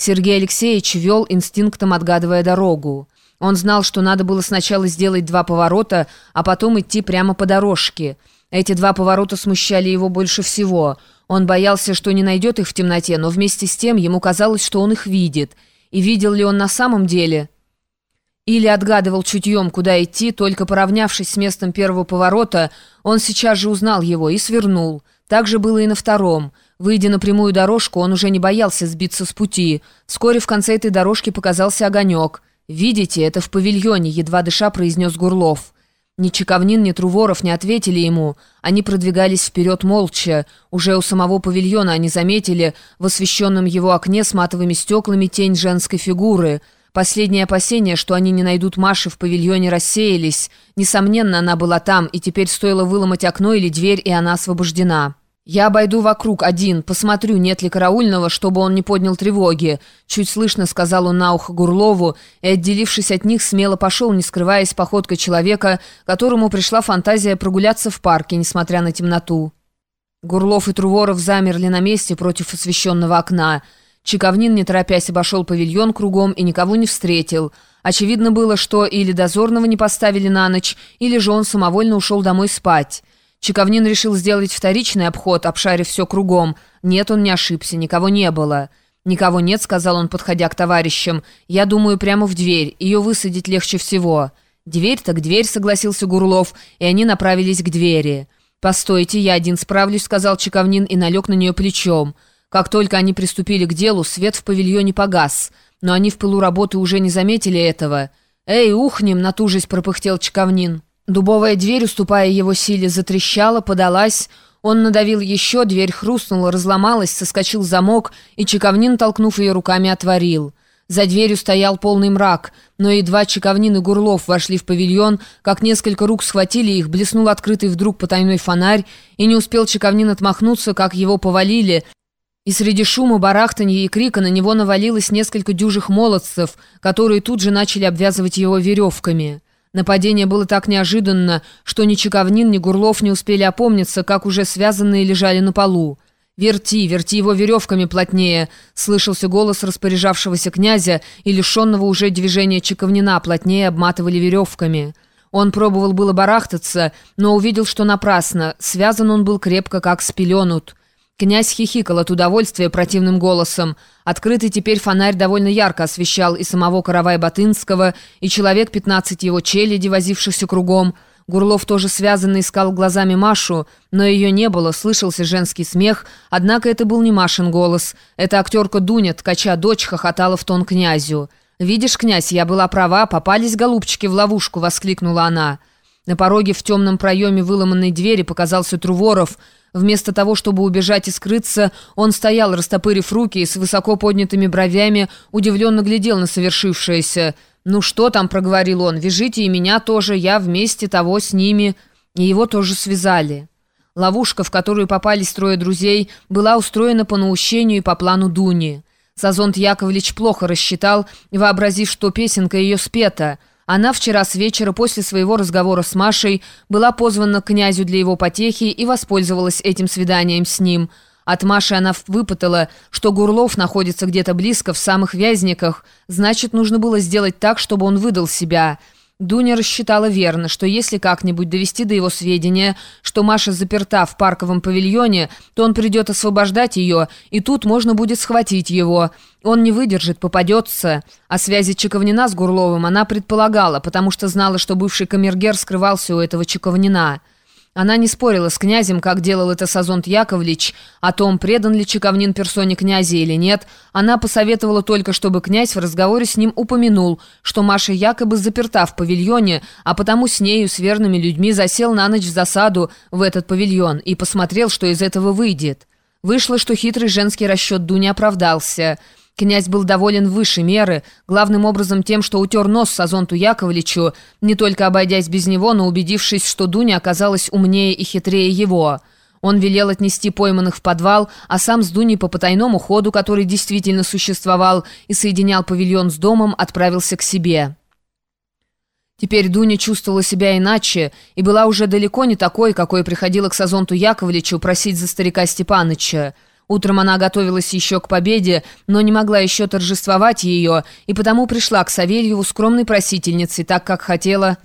Сергей Алексеевич вел инстинктом, отгадывая дорогу. Он знал, что надо было сначала сделать два поворота, а потом идти прямо по дорожке. Эти два поворота смущали его больше всего. Он боялся, что не найдет их в темноте, но вместе с тем ему казалось, что он их видит. И видел ли он на самом деле? Или отгадывал чутьем, куда идти, только поравнявшись с местом первого поворота, он сейчас же узнал его и свернул. Так же было и на втором – Выйдя на прямую дорожку, он уже не боялся сбиться с пути. Вскоре в конце этой дорожки показался огонек. «Видите, это в павильоне», — едва дыша произнес Гурлов. Ни Чековнин, ни Труворов не ответили ему. Они продвигались вперед молча. Уже у самого павильона они заметили в освещенном его окне с матовыми стеклами тень женской фигуры. Последние опасения, что они не найдут Маши в павильоне, рассеялись. Несомненно, она была там, и теперь стоило выломать окно или дверь, и она освобождена. «Я обойду вокруг один, посмотрю, нет ли караульного, чтобы он не поднял тревоги», чуть слышно сказал он на ухо Гурлову и, отделившись от них, смело пошел, не скрываясь походкой человека, которому пришла фантазия прогуляться в парке, несмотря на темноту. Гурлов и Труворов замерли на месте против освещенного окна. Чековнин, не торопясь, обошел павильон кругом и никого не встретил. Очевидно было, что или дозорного не поставили на ночь, или же он самовольно ушел домой спать. Чековнин решил сделать вторичный обход, обшарив все кругом. Нет, он не ошибся, никого не было. «Никого нет», — сказал он, подходя к товарищам. «Я думаю, прямо в дверь. Ее высадить легче всего». «Дверь так дверь», — согласился Гурлов, и они направились к двери. «Постойте, я один справлюсь», — сказал Чековнин и налег на нее плечом. Как только они приступили к делу, свет в павильоне погас. Но они в пылу работы уже не заметили этого. «Эй, ухнем!» — натужись пропыхтел Чековнин. Дубовая дверь, уступая его силе, затрещала, подалась. Он надавил еще, дверь хрустнула, разломалась, соскочил замок, и Чековнин, толкнув ее руками, отворил. За дверью стоял полный мрак, но едва Чековнин и Гурлов вошли в павильон, как несколько рук схватили их, блеснул открытый вдруг потайной фонарь, и не успел Чековнин отмахнуться, как его повалили, и среди шума, барахтанья и крика на него навалилось несколько дюжих молодцев, которые тут же начали обвязывать его веревками. Нападение было так неожиданно, что ни Чековнин, ни Гурлов не успели опомниться, как уже связанные лежали на полу. «Верти, верти его веревками плотнее!» — слышался голос распоряжавшегося князя, и лишенного уже движения Чековнина плотнее обматывали веревками. Он пробовал было барахтаться, но увидел, что напрасно. Связан он был крепко, как спеленут. Князь хихикал от удовольствия противным голосом. Открытый теперь фонарь довольно ярко освещал и самого Каравая-Батынского, и человек пятнадцать его челяди, возившихся кругом. Гурлов тоже связанно искал глазами Машу, но ее не было, слышался женский смех, однако это был не Машин голос. Эта актерка Дуня, ткача дочь, хохотала в тон князю. «Видишь, князь, я была права, попались голубчики в ловушку», — воскликнула она. На пороге в темном проеме выломанной двери показался Труворов — Вместо того, чтобы убежать и скрыться, он стоял, растопырив руки и с высоко поднятыми бровями удивленно глядел на совершившееся. «Ну что там?» — проговорил он. «Вяжите и меня тоже, я вместе того с ними». И его тоже связали. Ловушка, в которую попались трое друзей, была устроена по наущению и по плану Дуни. Сазонт Яковлевич плохо рассчитал, вообразив, что песенка ее спета — она вчера с вечера после своего разговора с Машей была позвана к князю для его потехи и воспользовалась этим свиданием с ним. От Маши она выпытала, что Гурлов находится где-то близко, в самых вязниках, значит, нужно было сделать так, чтобы он выдал себя – Дуня рассчитала верно, что если как-нибудь довести до его сведения, что Маша заперта в парковом павильоне, то он придет освобождать ее, и тут можно будет схватить его. Он не выдержит, попадется. О связи Чековнина с Гурловым она предполагала, потому что знала, что бывший камергер скрывался у этого Чековнина. Она не спорила с князем, как делал это Сазонт Яковлевич, о том, предан ли Чековнин персоне князя или нет. Она посоветовала только, чтобы князь в разговоре с ним упомянул, что Маша якобы заперта в павильоне, а потому с нею, с верными людьми, засел на ночь в засаду в этот павильон и посмотрел, что из этого выйдет. Вышло, что хитрый женский расчет Дуни оправдался – Князь был доволен выше меры, главным образом тем, что утер нос Сазонту Яковлевичу, не только обойдясь без него, но убедившись, что Дуня оказалась умнее и хитрее его. Он велел отнести пойманных в подвал, а сам с Дуней по потайному ходу, который действительно существовал и соединял павильон с домом, отправился к себе. Теперь Дуня чувствовала себя иначе и была уже далеко не такой, какой приходила к Сазонту Яковлевичу просить за старика Степаныча. Утром она готовилась еще к победе, но не могла еще торжествовать ее, и потому пришла к Савельеву скромной просительницей, так как хотела